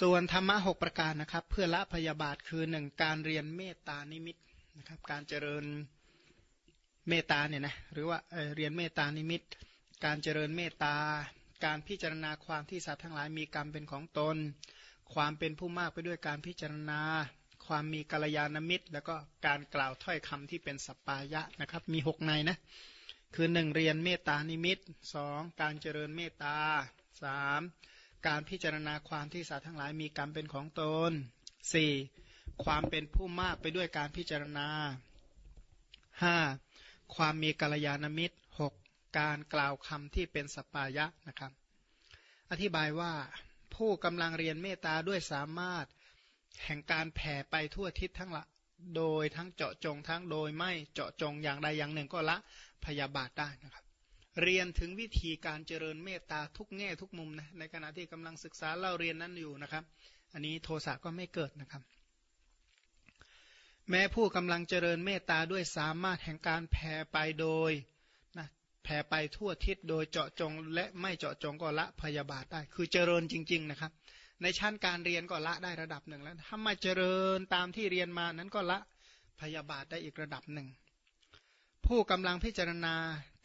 ส่วนธรรมะหกประการนะครับ เพื่อละพยาบาทคือหนึ่งการเรียนเมตตานิมิตนะครับ การเจริญเมตตาเนี่ยนะหรือว่าเเรียนเมตตานิมิต การเจริญเมตตา การพิจารณาความที่สัตว์ทั้งหลายมีกรรมเป็นของตน ความเป็นผู้มากไปด้วยการพิจารณา ความมีกัลยาณมิตร แล้วก็การกล่าวถ้อยคำที่เป็นสัปปายะนะครับ มีหกในนะคือหนึ่งเรียนเมตตานิมิตสองการเจริญเมตตาสาม การพิจารณาความที่สัตว์ทั้งหลายมีกรรมเป็นของตน 4. ความเป็นผู้มากไปด้วยการพิจารณา 5. ความมีกัลยาณมิตร 6. การกล่าวคำที่เป็นสปายะนะครับ อธิบายว่าผู้กำลังเรียนเมตตาด้วยสามารถแห่งการแผ่ไปทั่วทิศทั้งละ โดยทั้งเจาะจงทั้งโดยไม่เจาะจงอย่างใดอย่างหนึ่งก็ละพยาบาทได้นะครับ เรียนถึงวิธีการเจริญเมตตาทุกแง่ทุกมุมนะในขณะที่กำลังศึกษาเล่าเรียนนั้นอยู่นะครับ อันนี้โทสะก็ไม่เกิดนะครับ แม้ผู้กำลังเจริญเมตตาด้วยสามารถแห่งการแผ่ไปโดยนะแผ่ไปทั่วทิศโดยเจาะจงและไม่เจาะจงก็ละพยาบาทได้ คือเจริญจริง ๆนะครับ ในชั้นการเรียนก็ละได้ระดับหนึ่งแล้วถ้าม่เจริญตามที่เรียนมานั้นก็ละพยาบาทได้อีกระดับหนึ่ง ผู้กำลังพิจารณา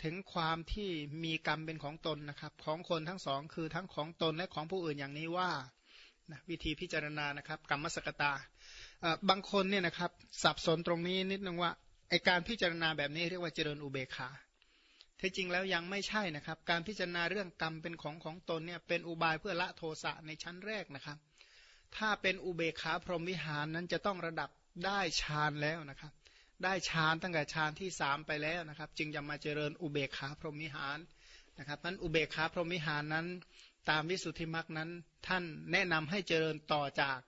ถึงความที่มีกรรมเป็นของตนนะครับ ของคนทั้งสองคือทั้งของตนและของผู้อื่นอย่างนี้ว่านะวิธีพิจารณานะครับ กรรมสกตาบางคนเนี่ยนะครับสับสนตรงนี้นิดนึงว่าไอการพิจารณาแบบนี้เรียกว่าเจริญอุเบกขาที่จริงแล้วยังไม่ใช่นะครับ การพิจารณาเรื่องกรรมเป็นของของตนเนี่ยเป็นอุบายเพื่อละโทสะในชั้นแรกนะครับ ถ้าเป็นอุเบกขาพรหมวิหารนั้นจะต้องระดับได้ฌานแล้วนะครับ ได้ฌานตั้งแต่ฌานที่สามไปแล้วนะครับ จึงจะมาเจริญอุเบกขาพรหมิหารนะครับนั้นอุเบกขาพรหมิหารนั้น ตามวิสุทธิมรรคนั้น ท่านแนะนำให้เจริญต่อจาก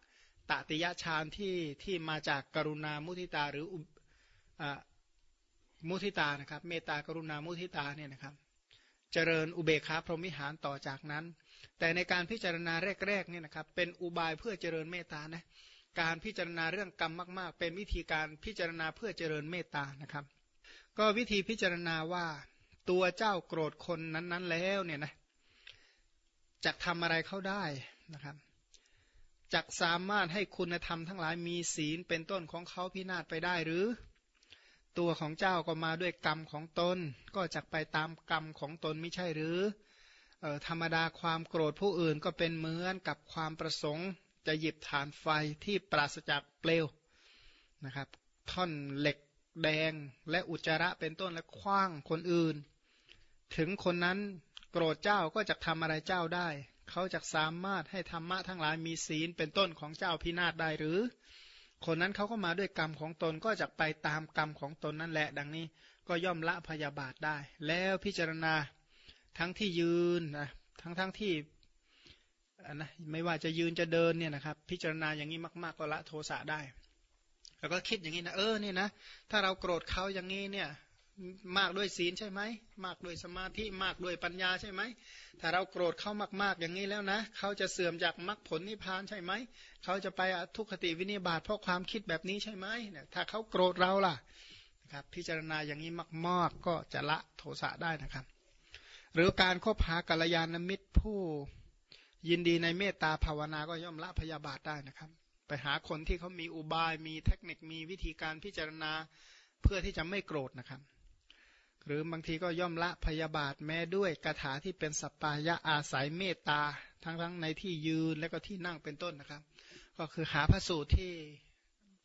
ตติยฌานที่ที่มาจากกรุณามุทิตาหรือมุทิตานะครับเมตตากรุณามุทิตาเนี่ยนะครับ เจริญอุเบกขาพรหมิหารต่อจากนั้น แต่ในการพิจารณาแรกๆเนี่ยนะครับเป็นอุบายเพื่อเจริญเมตตานะ การพิจารณาเรื่องกรรมมาก ๆ เป็นวิธีการพิจารณาเพื่อเจริญเมตตานะครับ ก็วิธีพิจารณาว่าตัวเจ้าโกรธคนนั้น ๆ แล้วเนี่ยนะจะทำอะไรเขาได้นะครับจะสามารถให้คุณธรรมทั้งหลายมีศีลเป็นต้นของเขาพินาศไปได้หรือ ตัวของเจ้าก็มาด้วยกรรมของตน ก็จะไปตามกรรมของตนไม่ใช่หรือออธรรมดาความโกรธผู้อื่นก็เป็นเหมือนกับความประสงค์ จะหยิบฐานไฟที่ปราศจากเปลวนะครับ ท่อนเหล็กแดงและอุจจาระเป็นต้นและคว้างคนอื่น ถึงคนนั้นโกรธเจ้าก็จะทำอะไรเจ้าได้ เขาจะสามารถให้ธรรมะทั้งหลายมีศีลเป็นต้นของเจ้าพินาศได้หรือ คนนั้นเขาก็มาด้วยกรรมของตนก็จะไปตามกรรมของตนนั่นแหละ ดังนี้ก็ย่อมละพยาบาทได้ แล้วพิจารณาทั้งที่ยืนนะทั้งทั้งที่ นะไม่ว่าจะยืนจะเดินเนี่ยนะครับ พิจารณาอย่างนี้มาก ๆ ก็ละโทสะได้ แล้วก็คิดอย่างนี้นะเออเนี่ยนะถ้าเราโกรธเขาอย่างนี้เนี่ยมากด้วยศีลใช่ไหมมากด้วยสมาธิมากด้วยปัญญาใช่ไหมถ้าเราโกรธเขามาก ๆอย่างนี้แล้วนะเขาจะเสื่อมจากมรรคผลนิพพานใช่ไหมเขาจะไปทุกขติวินิบาตเพราะความคิดแบบนี้ใช่ไหมเนี่ยถ้าเขาโกรธเราล่ะนะครับพิจารณาอย่างนี้มาก ๆ ก็จะละโทสะได้นะครับ หรือการคบหากัลยาณมิตรผู้ ยินดีในเมตตาภาวนาก็ย่อมละพยาบาทได้นะครับ ไปหาคนที่เขามีอุบายมีเทคนิคมีวิธีการพิจารณาเพื่อที่จะไม่โกรธนะครับ หรือบางทีก็ย่อมละพยาบาทแม้ด้วยคาถาที่เป็นสัปปายะอาศัยเมตตาทั้งทั้งในที่ยืนและก็ที่นั่งเป็นต้นนะครับ ก็คือหาพระสูตรที่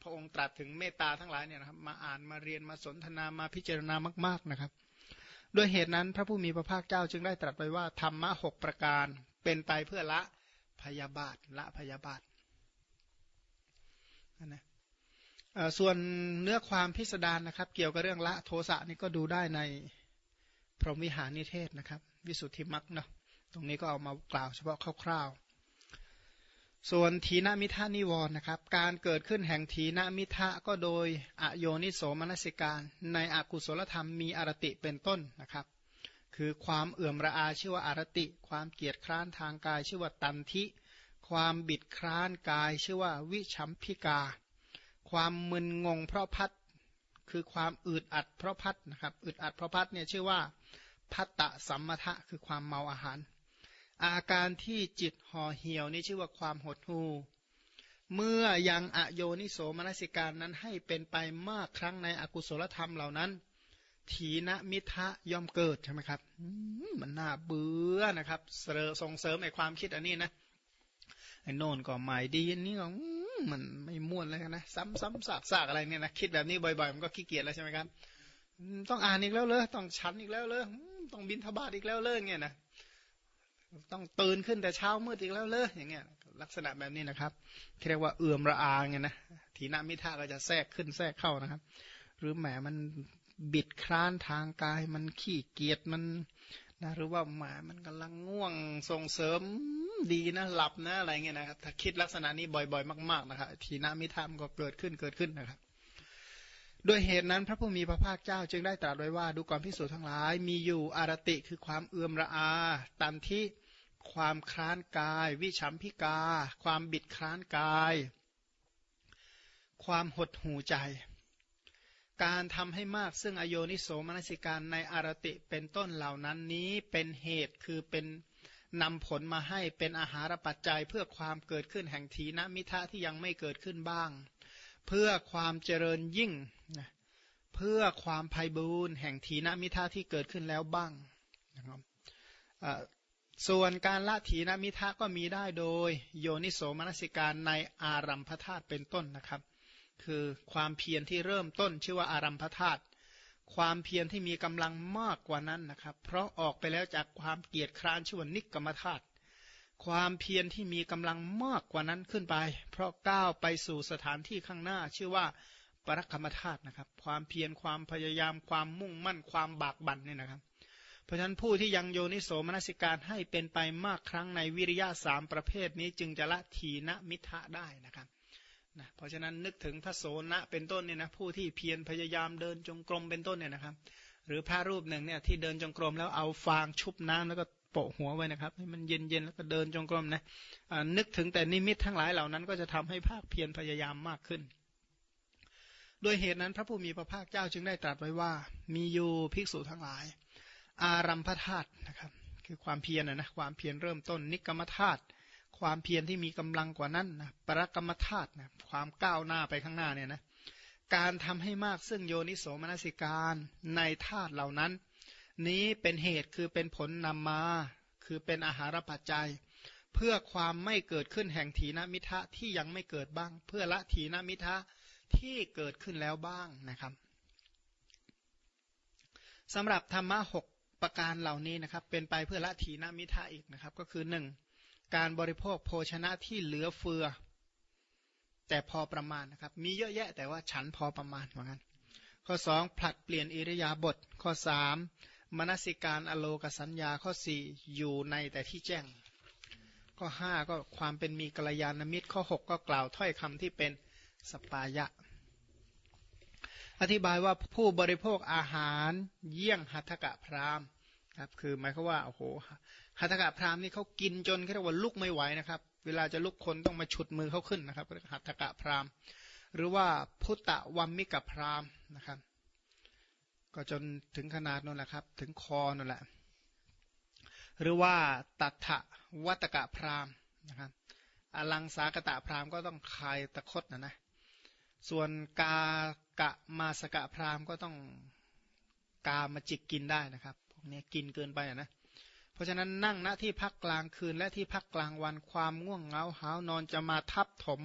พระองค์ตรัสถึงเมตตาทั้งหลายเนี่ยนะครับ มาอ่านมาเรียนมาสนทนามาพิจารณามาก ๆนะครับด้วยเหตุนั้นพระผู้มีพระภาคเจ้าจึงได้ตรัสไปว่าธรรมะหกประการ เป็นไปเพื่อละพยาบาทละพยาบาทนะส่วนเนื้อความพิสดารนะครับ เกี่ยวกับเรื่องละโทสะนี่ก็ดูได้ในพรหมวิหารนิเทศนะครับ วิสุทธิมักเนาะตรงนี้ก็เอามากล่าวเฉพาะคร่าวๆ ส่วนทีนมิทานิวรนะครับ การเกิดขึ้นแห่งทีนมิทะก็โดยอโยนิโสมนสิการ ในอกุศลธรรมมีอารติเป็นต้นนะครับ คือความเอื่อมระอาชื่อว่าอารติ ความเกียจคร้านทางกายชื่อว่าตันทิ ความบิดคร้านกายชื่อว่าวิชัมพิกา ความมึนงงเพราะพัด คือความอึดอัดเพราะพัดนะครับ อึดอัดเพราะพัดเนี่ยชื่อว่าพัตตะสัมมทะคือความเมาอาหาร อาการที่จิตห่อเหี่ยวนี่ชื่อว่าความหดหู่เมื่อยังอโยนิโสมนสิการนั้นให้เป็นไปมากครั้งในอกุศลธรรมเหล่านั้น ถีนมิทะย่อมเกิดใช่ไหมครับมันน่าเบื่อนะครับเสรส่งเสริมไอความคิดอันนี้นะไอ้โน่นก็หม่ดีอันนี้ก็มันไม่ม่วนเลยนะ ซ้ำซ้ำซากซากอะไรเนี่ยนะคิดแบบนี้บ่อยๆ มันก็ขี้เกียจแล้วใช่ไหมครับต้องอ่านอีกแล้วเลยต้องชันอีกแล้วเลยต้องบินทบาทอีกแล้วเลยเงี้ยนะต้องตื่นขึ้นแต่เช้ามืดอีกแล้วเลยอย่างเงี้ย ลักษณะแบบนี้นะครับเรียกว่าเอื่อมระอาเงี้ยนะทีนามิท่าก็จะแทรกขึ้นแทรกเข้านะครับ หรือแหมมัน บิดคร้านทางกาย มันขี้เกียจมันนะหรือว่าหมามันกำลังง่วงส่งเสริมดีนะหลับนะอะไรเงี้ยนะครับถ้าคิดลักษณะนี้บ่อยๆ มาก ๆนะครับทีนามิท่ามก็เกิดขึ้นเกิดขึ้นนะครับด้วยเหตุนั้นพระผู้มีพระภาคเจ้าจึงได้ตรัสไว้ว่าดูก่อนพิสูจน์ทั้งหลาย มีอยู่อารติคือความเอื่อมระอาตันที่ความคลานกาย วิชัมพิกา ความบิดคลานกาย ความหดหูใจ การทำให้มากซึ่งอโยนิโสมนสิการในอารติเป็นต้นเหล่านั้นนี้เป็นเหตุคือเป็นนำผลมาให้เป็นอาหารปัจจัยเพื่อความเกิดขึ้นแห่งทีนมิทะที่ยังไม่เกิดขึ้นบ้าง เพื่อความเจริญยิ่งเพื่อความภัยบูรณ์แห่งทีนมิทาที่เกิดขึ้นแล้วบ้างนะครับส่วนการละถีนมิทะก็มีได้โดย โยนิโสมนสิการในอารัมพธาตุเป็นต้นนะครับ คือความเพียรที่เริ่มต้นชื่อว่าอารัมพธาตุความเพียรที่มีกำลังมากกว่านั้นนะครับ เพราะออกไปแล้วจากความเกียจคร้านชื่อว่านิกรรมธาตุความเพียรที่มีกำลังมากกว่านั้นขึ้นไป เพราะก้าวไปสู่สถานที่ข้างหน้า ชื่อว่าปรักรรมธาตุนะครับ ความเพียรความพยายามความมุ่งมั่นความบากบั่นเนี่ยนะครับ เพราะฉะนั้นผู้ที่ยังโยนิโสมนสิการให้เป็นไปมากครั้งในวิริยะสามประเภทนี้จึงจะละทีนมิทะได้นะครับ นะเพราะฉะนั้นนึกถึงพระโสนะเป็นต้นเนี่ยนะผู้ที่เพียรพยายามเดินจงกรมเป็นต้นเนี่ยนะครับ หรือพระรูปหนึ่งเนี่ยที่เดินจงกรมแล้วเอาฟางชุบน้ำแล้วก็โปะหัวไว้นะครับให้มันเย็นๆแล้วก็เดินจงกรมนะนึกถึงแต่นิมิตทั้งหลายเหล่านั้น ก็จะทำให้ภาคเพียรพยายามมากขึ้นโดยเหตุนั้นพระผู้มีพระภาคเจ้าจึงได้ตรัสไว้ว่า มีอยู่ภิกษุทั้งหลาย อารัมพธาตุนะครับ คือความเพียรนะนะความเพียรเริ่มต้นนิกรรมธาตุ ความเพียรที่มีกำลังกว่านั้นนะปรกรรมธาตุนะความก้าวหน้าไปข้างหน้าเนี่ยนะการทำให้มากซึ่งโยนิโสมนสิการในธาตุเหล่านั้น นี้เป็นเหตุคือเป็นผลนำมา คือเป็นอาหารปัจจัย เพื่อความไม่เกิดขึ้นแห่งถีนมิทะที่ยังไม่เกิดบ้าง เพื่อละถีนมิทะที่เกิดขึ้นแล้วบ้างนะครับสำหรับธรรมะหกประการเหล่านี้นะครับ เป็นไปเพื่อละถีนมิทะอีกนะครับ ก็คือหนึ่ง การบริโภคโภชนะที่เหลือเฟือ แต่พอประมาณนะครับ มีเยอะแยะแต่ว่าฉันพอประมาณเหมือนกันข้อสองผลัดเปลี่ยนอิริยาบถข้อสามมนสิการอโลกสัญญาข้อสี่อยู่ในแต่ที่แจ้ง ข้อห้าก็ความเป็นมีกัลยาณมิตรข้อหกก็กล่าวถ้อยคำที่เป็นสปายะ อธิบายว่าผู้บริโภคอาหารเยี่ยงหัตถกะพรามครับคือหมายความว่าโอ้โห หัตถกะพรามนี่เขากินจนเรียกว่าลุกไม่ไหวนะครับ เวลาจะลุกคนต้องมาฉุดมือเขาขึ้นนะครับหัตถกะพรามหรือว่าพุตตะวัมมิกะพรามนะครับ ก็จนถึงขนาดนั่นแหละครับ ถึงคอนั่นแหละ หรือว่าตัทะวัตกะพรามนะครับอลังสากตะพรามก็ต้องคายตะคดนะนะ ส่วนกากะมาสกะพรามก็ต้องกามาจิกกินได้นะครับ พวกนี้กินเกินไปนะ เพราะฉะนั้นนั่งณที่พักกลางคืนและที่พักกลางวันความง่วงเหงาหานอนจะมาทับถม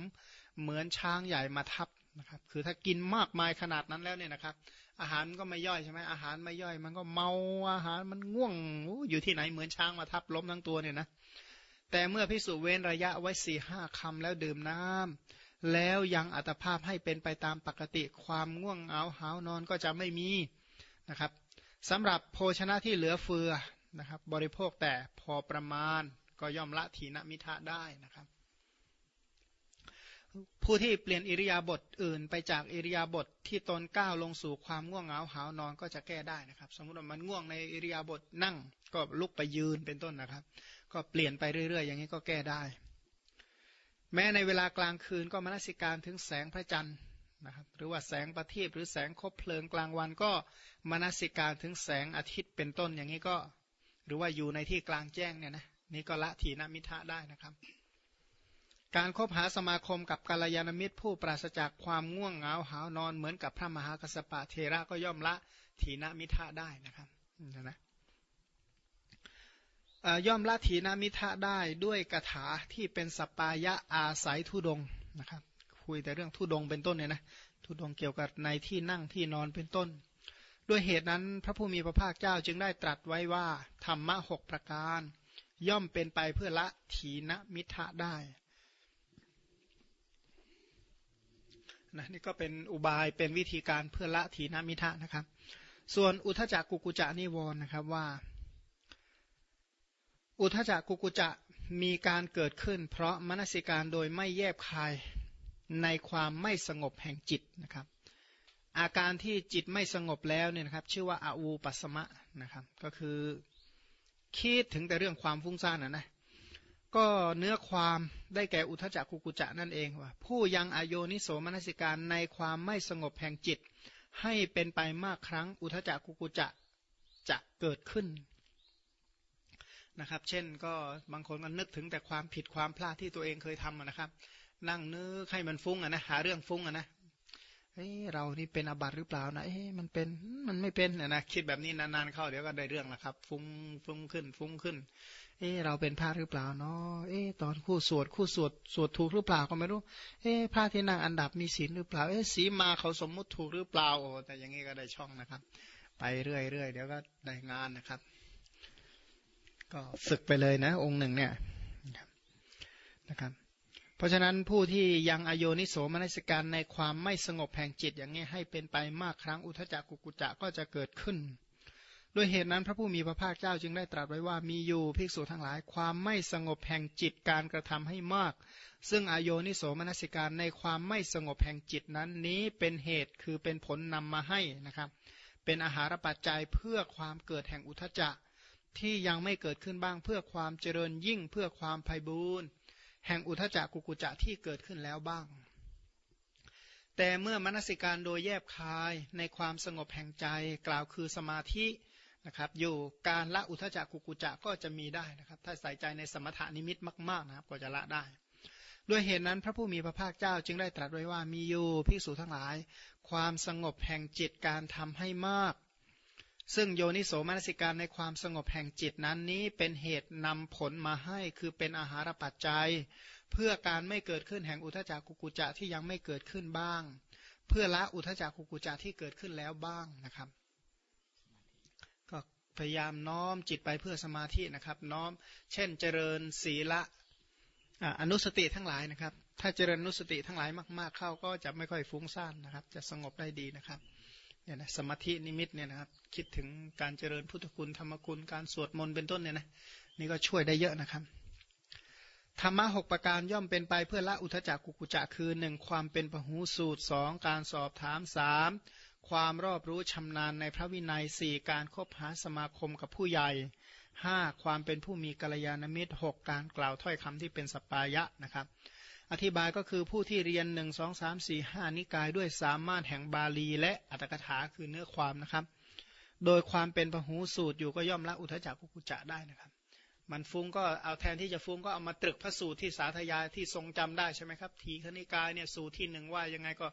เหมือนช้างใหญ่มาทับนะครับ คือถ้ากินมากมายขนาดนั้นแล้วเนี่ยนะครับ อาหารก็ไม่ย่อยใช่ไหมอาหารไม่ย่อย มันก็เมาอาหารมันง่วงอยู่ที่ไหนเหมือนช้างมาทับล้มทั้งตัวเนี่ยนะแต่เมื่อพิสูจเว้นระยะไว้สี่ห้าคำแล้วดื่มน้ำแล้วยังอัตภาพให้เป็นไปตามปกติความง่วงเอาหาวนอนก็จะไม่มีนะครับสำหรับโภชนะที่เหลือเฟือ นะครับ บริโภคแต่พอประมาณก็ย่อมละทีนมิทะได้นะครับ ผู้ที่เปลี่ยนอิริยาบถอื่นไปจากอิริยาบถทที่ตนก้าวลงสู่ความง่วงเหงาหานอนก็จะแก้ได้นะครับ สมมติว่ามันง่วงในอิริยาบถนั่ง ก็ลุกไปยืนเป็นต้นนะครับ ก็เปลี่ยนไปเรื่อย ๆ อย่างนี้ก็แก้ได้ แม้ในเวลากลางคืนก็มนสิการถึงแสงพระจันทร์นะครับหรือว่าแสงประทีปหรือแสงคบเพลิงกลางวันก็มนสิการถึงแสงอาทิตย์เป็นต้นอย่างนี้ก็ หรือว่าอยู่ในที่กลางแจ้งเนี่ยนะนี่ก็ละถีนมิทะได้นะครับ การคบหาสมาคมกับกัลยาณมิตร ผู้ปราศจากความง่วงเหงาหานอนเหมือนกับพระมหากัสปะเทระก็ย่อมละถีนมิทะได้นะครับนะย่อมละถีนมิทะได้ด้วยกถาที่เป็นสปายะอาศัยทุดงนะครับ คุยแต่เรื่องทุดงเป็นต้นเนี่ยนะทุดงเกี่ยวกับในที่นั่งที่นอนเป็นต้น ด้วยเหตุนั้นพระผู้มีพระภาคเจ้าจึงได้ตรัสไว้ว่า ธรรมะหกประการ ย่อมเป็นไปเพื่อละถีนมิทะได้นะนี่ก็เป็นอุบายเป็นวิธีการเพื่อละถีนมิทะนะครับ ส่วนอุทจักกุกุจะนิวรณ์นะครับว่า อุทจักกุกุจะมีการเกิดขึ้น เพราะมนสิการโดยไม่แยบคายในความไม่สงบแห่งจิตนะครับ อาการที่จิตไม่สงบแล้วเนี่ยนะครับ ชื่อว่าอาวูปัสมะนะครับ ก็คือคิดถึงแต่เรื่องความฟุ้งซ่านนะนะก็เนื้อความได้แก่อุทจักกุกุจะนั่นเองว่า ผู้ยังอโยนิโสมนสิการในความไม่สงบแห่งจิต ให้เป็นไปมากครั้งอุทจักกุกุจะจะเกิดขึ้นนะครับ เช่นก็บางคนก็นึกถึงแต่ความผิดความพลาดที่ตัวเองเคยทำนะครับ นั่งนึกให้มันฟุ้งอะนะหาเรื่องฟุ้งอะนะ เฮ้เรานี่เป็นอบัตหรือเปล่านะเอ้มันเป็นมันไม่เป็นนะคิดแบบนี้นานๆเข้าเดี๋ยวก็ได้เรื่องละครับ ฟุ้งฟุ้งขึ้น ฟุ้งขึ้น เออเราเป็นพระหรือเปล่าเนาะเออตอนคู่สวดคู่สวดสวดถูกหรือเปล่าก็ไม่รู้ เออพระที่นั่งอันดับมีศีลหรือเปล่าเออสีมาเขาสมมุติถูกหรือเปล่าโอ้แต่อย่างนี้ก็ได้ช่องนะครับ ไปเรื่อยเรื่อยเดี๋ยวก็ได้งานนะครับ ก็ฝึกไปเลยนะ องค์หนึ่งเนี่ยนะครับ เพราะฉะนั้นผู้ที่ยังอโยนิโสมนัสการในความไม่สงบแห่งจิตอย่างนี้ให้เป็นไปมากครั้งอุทจักกุกุจักก็จะเกิดขึ้น ด้วยเหตุนั้นพระผู้มีพระภาคเจ้าจึงได้ตรัสไว้ว่ามีอยู่ภิกษุทั้งหลาย ความไม่สงบแห่งจิตการกระทำให้มาก ซึ่งอโยนิโสมนัสการในความไม่สงบแห่งจิตนั้นนี้เป็นเหตุคือเป็นผลนำมาให้นะครับ เป็นอาหารปัจจัยเพื่อความเกิดแห่งอุทจักที่ยังไม่เกิดขึ้นบ้างเพื่อความเจริญยิ่งเพื่อความไพ่บูรณ์ แห่งอุทจักกุกุจะที่เกิดขึ้นแล้วบ้าง แต่เมื่อมนสิการโดยแยบคายในความสงบแห่งใจกล่าวคือสมาธินะครับอยู่การละอุทจักกุกุจักก็จะมีได้นะครับ ถ้าใส่ใจในสมถานิมิตมากๆนะครับก็จะละได้ด้วยเหตุนั้นพระผู้มีพระภาคเจ้าจึงได้ตรัสไว้ว่ามีอยู่ภิกษุทั้งหลาย ความสงบแห่งจิตการทำให้มาก ซึ่งโยนิโสมนสิการในความสงบแห่งจิตนั้นนี้เป็นเหตุนำผลมาให้คือเป็นอาหารปัจจัย เพื่อการไม่เกิดขึ้นแห่งอุทจักกุกุจะที่ยังไม่เกิดขึ้นบ้าง เพื่อละอุทจักกุกุจะที่เกิดขึ้นแล้วบ้างนะครับ ก็พยายามน้อมจิตไปเพื่อสมาธินะครับ น้อม เช่นเจริญศีละอนุสติทั้งหลายนะครับ ถ้าเจริญอนุสติทั้งหลายมาก ๆเข้าก็จะไม่ค่อยฟุ้งซ่านนะครับ จะสงบได้ดีนะครับ เนี่ยนะสมาธินิมิตเนี่ยนะครับ คิดถึงการเจริญพุทธคุณธรรมคุณการสวดมนต์เป็นต้นเนี่ยนะนี่ก็ช่วยได้เยอะนะครับธรรมะหกประการย่อมเป็นไปเพื่อละอุทจักกุกุจักคือหนึ่งความเป็นปหูสูตรสองการสอบถามสามความรอบรู้ชำนาญในพระวินัยสี่การคบหาสมาคมกับผู้ใหญ่ห้าความเป็นผู้มีกัลยาณมิตรหกการกล่าวถ้อยคำที่เป็นสปายะนะครับ อธิบายก็คือผู้ที่เรียนหนึ่งสองสามสี่ห้านิกายด้วยสามารถแห่งบาลีและอัตถกถาคือเนื้อความนะครับ โดยความเป็นพหูสูตรอยู่ก็ย่อมละอุทจักกุกุจะได้นะครับ มันฟุ้งก็เอาแทนที่จะฟุ้งก็เอามาตรึกพระสูตรที่สาธยายที่ทรงจำได้ใช่ไหมครับ ทีคณิกายเนี่ยสูตรที่หนึ่งว่ายังไงก็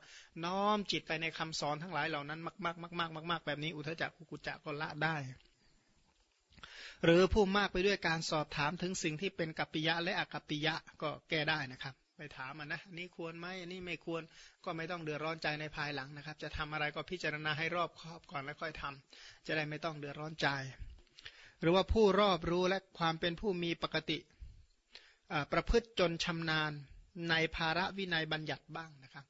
น้อมจิตไปในคำสอนทั้งหลายเหล่านั้นมากๆมากมากมากมากแบบนี้อุทจักกุกุจักก็ละได้หรือผู้มากไปด้วยการสอบถามถึงสิ่งที่เป็นกัปปิยะและอกัปปิยะก็แก้ได้นะครับ ไปถามมันนะนี่ควรไหมอันนี้ไม่ควรก็ไม่ต้องเดือดร้อนใจในภายหลังนะครับ จะทำอะไรก็พิจารณาให้รอบคอบก่อนแล้วค่อยทำจะได้ไม่ต้องเดือดร้อนใจ หรือว่าผู้รอบรู้และความเป็นผู้มีปกติประพฤติจนชำนาญในภาระวินัยบัญญัติบ้างนะครับ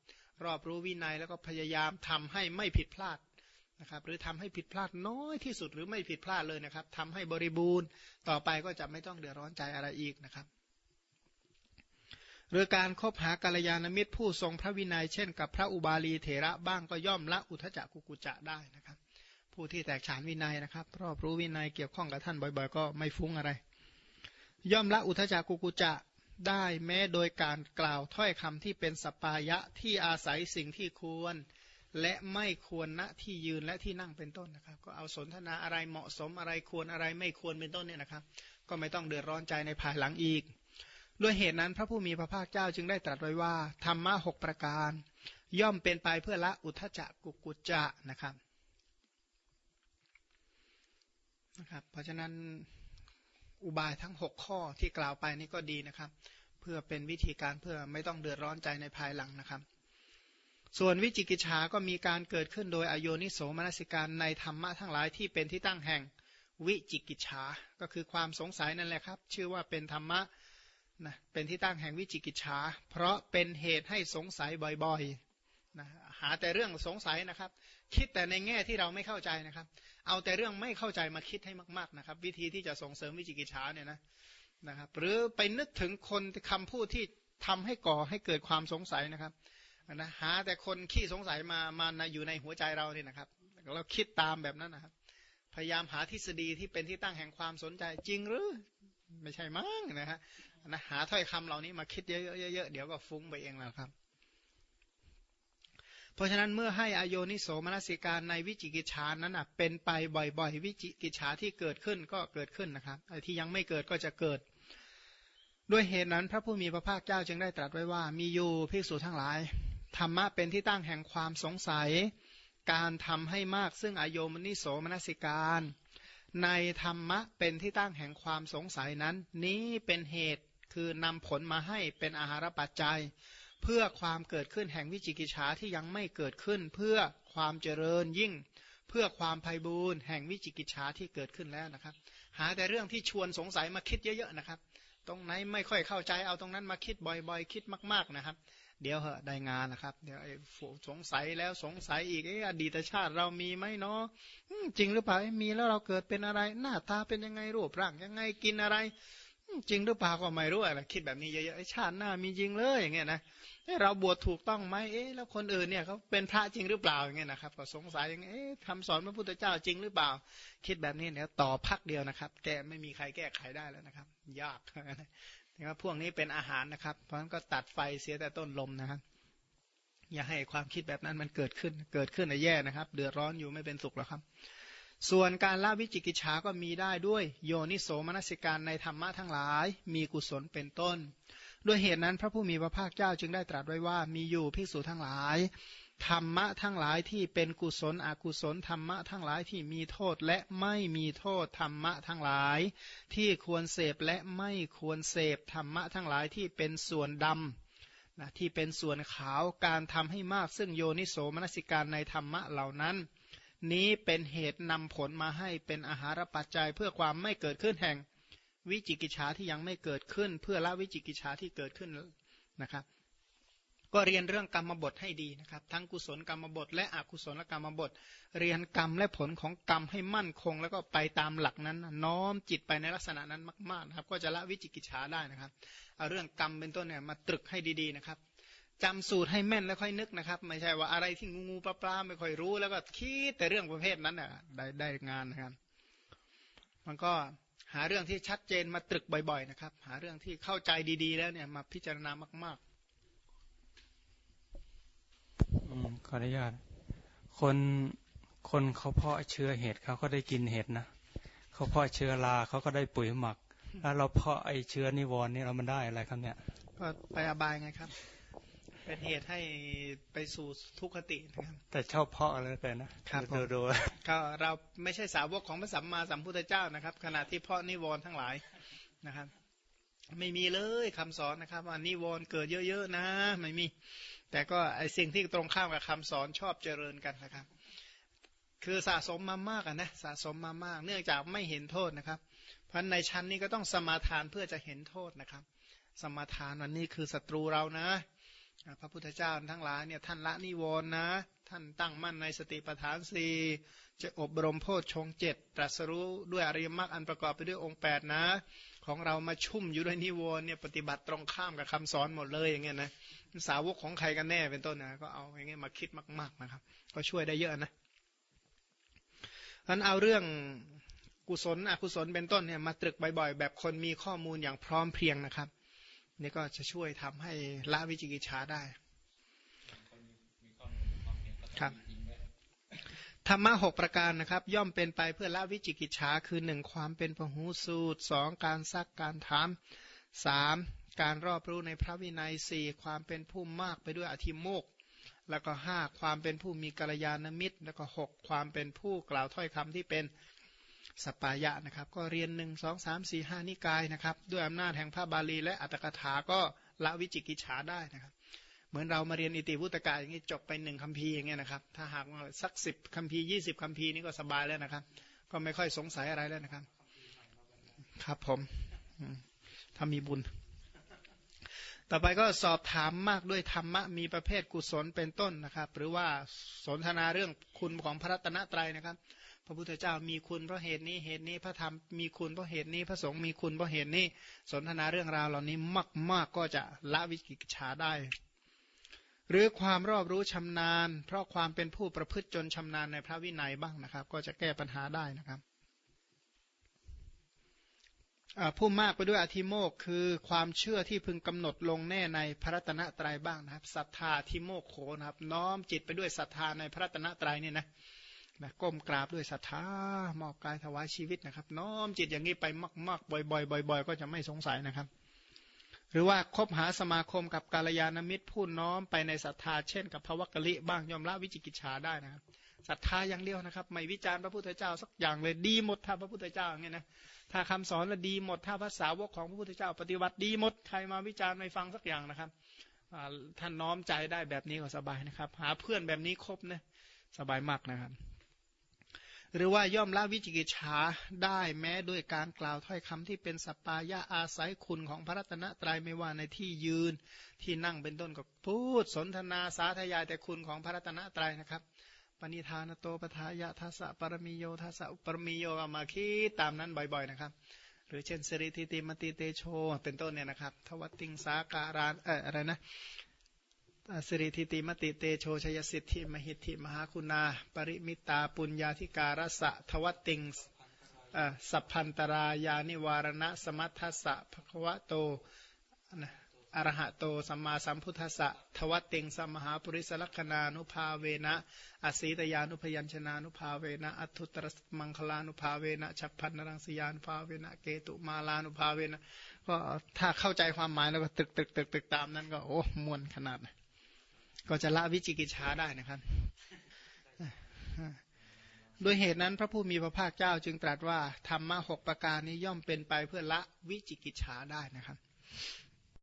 รอบรู้วินัยแล้วก็พยายามทำให้ไม่ผิดพลาดนะครับ หรือทำให้ผิดพลาดน้อยที่สุดหรือไม่ผิดพลาดเลยนะครับทำให้บริบูรณ์ต่อไปก็จะไม่ต้องเดือดร้อนใจอะไรอีกนะครับ หรือการคบหากาลยานมิตรผู้ทรงพระวินัยเช่นกับพระอุบาลีเถระบ้างก็ย่อมละอุทจักกุกุจะได้นะครับ ผู้ที่แตกฉานวินัยนะครับรอบรู้วินัยเกี่ยวข้องกับท่านบ่อยๆ ก็ไม่ฟุ้งอะไร ย่อมละอุทจักกุกุจะได้แม้โดยการกล่าวถ้อยคำที่เป็นสปายะที่อาศัยสิ่งที่ควร และไม่ควรณที่ยืนและที่นั่งเป็นต้นนะครับ ก็เอาสนทนาอะไรเหมาะสมอะไรควรอะไรไม่ควรเป็นต้นเนี่ยนะครับ ก็ไม่ต้องเดือดร้อนใจในภายหลังอีก ด้วยเหตุนั้นพระผู้มีพระภาคเจ้าจึงได้ตรัสไว้ว่า ธรรมะหกประการ ย่อมเป็นไปเพื่อละอุทจักกุกุจจะนะครับนะครับ เพราะฉะนั้นอุบายทั้ง 6 ข้อที่กล่าวไปนี่ก็ดีนะครับ เพื่อเป็นวิธีการเพื่อไม่ต้องเดือดร้อนใจในภายหลังนะครับ ส่วนวิจิกิจฉาก็มีการเกิดขึ้นโดยอโยนิโสมนสิการในธรรมะทั้งหลายที่เป็นที่ตั้งแห่งวิจิกิจฉาก็คือความสงสัยนั่นแหละครับ ชื่อว่าเป็นธรรมะ นะเป็นที่ตั้งแห่งวิจิกิจฉาเพราะเป็นเหตุให้สงสัยบ่อยๆนะหาแต่เรื่องสงสัยนะครับ คิดแต่ในแง่ที่เราไม่เข้าใจนะครับ เอาแต่เรื่องไม่เข้าใจมาคิดให้มากๆนะครับ วิธีที่จะส่งเสริมวิจิกิจฉาเนี่ยนะนะครับหรือไปนึกถึงคนคำพูดที่ทำให้ก่อให้เกิดความสงสัยนะครับนะหาแต่คนขี้สงสัยมามาอยู่ในหัวใจเราเนี่ยนะครับเราคิดตามแบบนั้นนะครับ พยายามหาทฤษฎีที่เป็นที่ตั้งแห่งความสนใจจริงหรือไม่ใช่มั้งนะฮะ นะหาถ้อยคำเหล่านี้มาคิดเยอะๆเดี๋ยวก็ฟุ้งไปเองแล้วครับ เพราะฉะนั้นเมื่อให้อโยนิโสมนสิการในวิจิกิจฉานั้นอะเป็นไปบ่อยๆ วิจิกิจฉาที่เกิดขึ้นก็เกิดขึ้นนะครับไอ้ที่ยังไม่เกิดก็จะเกิด ด้วยเหตุนั้นพระผู้มีพระภาคเจ้าจึงได้ตรัสไว้ว่า มีอยู่ภิกษุทั้งหลายธรรมะเป็นที่ตั้งแห่งความสงสัย การทำให้มากซึ่งอโยมนิโสมนสิการในธรรมะเป็นที่ตั้งแห่งความสงสัยนั้น นี้เป็นเหตุ คือนำผลมาให้เป็นอาหารปัจจัย เพื่อความเกิดขึ้นแห่งวิจิกิจฉาที่ยังไม่เกิดขึ้น เพื่อความเจริญยิ่ง เพื่อความไพ่บูรณ์แห่งวิจิกิจฉาที่เกิดขึ้นแล้วนะครับ หาแต่เรื่องที่ชวนสงสัยมาคิดเยอะๆนะครับ ตรงไหนไม่ค่อยเข้าใจเอาตรงนั้นมาคิดบ่อยๆ คิดมาก ๆนะครับเดี๋ยวเหอะได้งานนะครับ เดี๋ยวสงสัยแล้วสงสัยอีกไอ้อดีตชาติเรามีไหมเนาะจริงหรือเปล่ามีแล้วเราเกิดเป็นอะไร หน้าตาเป็นยังไงรูปร่างยังไงกินอะไร จริงหรือเปล่าก็ไม่รู้อะไรคิดแบบนี้เยอะๆชาติหน้ามีจริงเลยอย่างเงี้ยนะเราบวชถูกต้องไหมเอ๊ะแล้วคนอื่นเนี่ยเขาเป็นพระจริงหรือเปล่าอย่างเงี้ยนะครับก็สงสัยอย่างเงี้ยคำสอนพระพุทธเจ้าจริงหรือเปล่า คิดแบบนี้เนี่ยต่อพักเดียวนะครับ แกไม่มีใครแก้ไขได้แล้วนะครับ ยากนะครับพวกนี้เป็นอาหารนะครับ เพราะฉะนั้นก็ตัดไฟเสียแต่ต้นลมนะครับอย่าให้ความคิดแบบนั้นมันเกิดขึ้น เกิดขึ้นในแย่นะครับ เดือดร้อนอยู่ไม่เป็นสุขแล้วครับ ส่วนการละวิจิกิจฉาก็มีได้ด้วยโยนิโสมนสิการในธรรมะทั้งหลาย มีกุศลเป็นต้น ด้วยเหตุนั้นพระผู้มีพระภาคเจ้าจึงได้ตรัสไว้ว่ามีอยู่ภิกษุทั้งหลายธรรมะทั้งหลายที่เป็นกุศลอกุศลธรรมะทั้งหลายที่มีโทษและไม่มีโทษธรรมะทั้งหลาย ที่ควรเสพและไม่ควรเสพธรรมะทั้งหลายที่เป็นส่วนดำนะที่เป็นส่วนขาวการทำให้มากซึ่งโยนิโสมนสิการในธรรมะเหล่านั้น นี้เป็นเหตุนำผลมาให้เป็นอาหารปัจจัยเพื่อความไม่เกิดขึ้นแห่งวิจิกิจฉาที่ยังไม่เกิดขึ้น เพื่อละวิจิกิจฉาที่เกิดขึ้นนะครับ ก็เรียนเรื่องกรรมบทให้ดีนะครับ ทั้งกุศลกรรมบทและอกุศลกรรมบท เรียนกรรมและผลของกรรมให้มั่นคง แล้วก็ไปตามหลักนั้น น้อมจิตไปในลักษณะนั้นมากๆนะครับ ก็จะละวิจิกิจฉาได้นะครับเอาเรื่องกรรมเป็นต้นเนี่ยมาตรึกให้ดีๆนะครับ จำสูตรให้แม่นแล้วค่อยนึกนะครับ ไม่ใช่ว่าอะไรที่งูงูปลาปลาไม่ค่อยรู้ แล้วก็คิดแต่เรื่องประเภทนั้นน่ะได้ได้งานนะครับ มันก็หาเรื่องที่ชัดเจนมาตรึกบ่อย ๆ นะครับ หาเรื่องที่เข้าใจดีๆ แล้วเนี่ยมาพิจารณามากๆขออนุญาตคนคนเขาเพาะเชื้อเห็ดเขาก็ได้กินเห็ดนะเขาเพาะเชื้อราเขาก็ได้ปุ๋ยหมัก แล้วเราเพาะไอเชื้อนิวรณ์นี่เรามันได้อะไรครับเนี่ย ก็ไปอบายไงครับ เป็นเหตุให้ไปสู่ทุกขตินะครับแต่ชอบเพาะอะไรไปนะครับดูดูก็เราไม่ใช่สาวกของพระสัมมาสัมพุทธเจ้านะครับ ขณะที่เพาะนิวรณ์ทั้งหลายนะครับ ไม่มีเลยคำสอนนะครับว่านิวรณ์เกิดเยอะๆนะ ไม่มี แต่ก็ไอสิ่งที่ตรงข้ามกับคำสอนชอบเจริญกันนะครับ คือสะสมมามากนะสะสมมามาก เนื่องจากไม่เห็นโทษนะครับ เพราะในชั้นนี้ก็ต้องสมาทานเพื่อจะเห็นโทษนะครับ สมาทานวันนี้คือศัตรูเรานะ พระพุทธเจ้าทั้งหลายเนี่ยท่านละนิวรณ์นะ ท่านตั้งมั่นในสติปัฏฐานสี่จะอบรมโพชฌงเจ็ดตรัสรู้ด้วยอริยมรรคอันประกอบไปด้วยองค์ 8 นะ ของเรามาชุ่มอยู่ด้วยนิวรณ์เนี่ยปฏิบัติตรงข้ามกับคำสอนหมดเลยอย่างเงี้ยนะสาวกของใครกันแน่เป็นต้นนะก็เอาอย่างเงี้ยมาคิดมาก ๆนะครับ ก็ช่วยได้เยอะนะท่านเอาเรื่องกุศลอกุศลเป็นต้นเนี่ยมาตรึกบ่อยๆ แบบคนมีข้อมูลอย่างพร้อมเพรียงนะครับ นี่ก็จะช่วยทำให้ละวิจิกิจฉาได้ครับธรรมะหกประการนะครับ ย่อมเป็นไปเพื่อละวิจิกิจฉาคือหนึ่งความเป็นพหูสูตรสองการซักการถามสามการรอบรู้ในพระวินัยสี่ความเป็นผู้มากไปด้วยอธิโมก แล้วก็ห้าความเป็นผู้มีกัลยาณมิตร แล้วก็หกความเป็นผู้กล่าวถ้อยคำที่เป็น สปายะนะครับ ก็เรียนหนึ่งสองสามสี่ห้านิกายนะครับ ด้วยอำนาจแห่งพระบาลี และอัตถกถาก็ละวิจิกิจฉาได้นะครับ เหมือนเรามาเรียนอิติวุตกะอย่างนี้จบไปหนึ่งคัมภีร์อย่างเงี้ยนะครับ ถ้าหากว่าสักสิบคัมภีร์ยี่สิบคัมภีร์นี้ก็สบายแล้วนะครับ ก็ไม่ค่อยสงสัยอะไรแล้วนะครับ ครับผมถ้ามีบุญ ต่อไปก็สอบถามมากด้วยธรรมะมีประเภทกุศลเป็นต้นนะครับ หรือว่าสนทนาเรื่องคุณของพระรัตนตรัยนะครับ พระพุทธเจ้ามีคุณเพราะเหตุนี้เหตุนี้พระธรรมมีคุณเพราะเหตุนี้พระสงฆ์มีคุณเพราะเหตุนี้สนทนาเรื่องราวเหล่านี้มาก ๆก็จะละวิกิจฉาได้ หรือความรอบรู้ชำนาญ เพราะความเป็นผู้ประพฤติจนชำนาญในพระวินัยบ้างนะครับ ก็จะแก้ปัญหาได้นะครับ ผู้มากไปด้วยอธิโมกคือความเชื่อที่พึงกำหนดลงแน่ในพระรัตนตรัยบ้างนะครับศรัทธาทิโมกโขนะครับ น้อมจิตไปด้วยศรัทธาในพระรัตนตรัยเนี่ยนะนะก้มกราบด้วยศรัทธามอบกายถวายชีวิตนะครับ น้อมจิตอย่างนี้ไปมากๆบ่อยๆบ่อย ๆ ก็จะไม่สงสัยนะครับ หรือว่าคบหาสมาคมกับกาลยานมิตรผู้น้อมไปในศรัทธาเช่น กับพระวักกะลิบ้างยอมละวิจิกิจฉาได้นะครับ ศรัทธาอย่างเดียวนะครับ ไม่วิจารณ์พระพุทธเจ้าสักอย่างเลยดีหมดถ้าพระพุทธเจ้าอย่างเงี้ยนะถ้าคำสอนละดีหมดถ้าภาษาวกของพระพุทธเจ้า ปฏิบัติดีหมดใครมาวิจารณ์ไม่ฟังสักอย่างนะครับท่านน้อมใจได้แบบนี้ก็สบายนะครับ หาเพื่อนแบบนี้ครบนะสบายมากนะครับ หรือว่าย่อมละวิจิกิจฉาได้แม้ด้วยการกล่าวถ้อยคำที่เป็นสปายะอาศัยคุณของพระรัตนตรัยไม่ว่าในที่ยืนที่นั่งเป็นต้นก็พูดสนทนาสาธยายแต่คุณของพระรัตนตรัยนะครับ ปณิธานโตปทายะทัสสะปรมิโยทัสสะปรมิโยอมาคิดตามนั้นบ่อยๆนะครับ หรือเช่นสริทิติมติเตโช เป็นต้นเนี่ยนะครับทวัติงสาการานเอออะไรนะสิริทิติมติเตโชชยสิทธิมหิทธิมหาคุณา ปริมิตาปุญญาธิการสะทวัติงสัพพันตรายานิวารณะสมัทสะภควะโตนะ อรหะโตสัมมาสัมพุทธัสสะทวัตติงสมหาปุริสลักษณานุภาเวนะอสีตยานุพยัญชนะนุภาเวนะอัตุตรสมังคลานุภาเวนะฉับพันนรังสยานุภาเวนะเกตุมาลานุภาเวนะก็ถ้าเข้าใจความหมายแล้วก็ตึกตึกตึกตึกตามนั้นก็โอ้มวนขนาด ก็จะละวิจิกิจชาได้นะครับโดยเหตุนั้นพระผู้มีพระภาคเจ้าจึงตรัสว่าธรรมะหกประการนี้ย่อมเป็นไปเพื่อละวิจิกิจชาได้นะครับ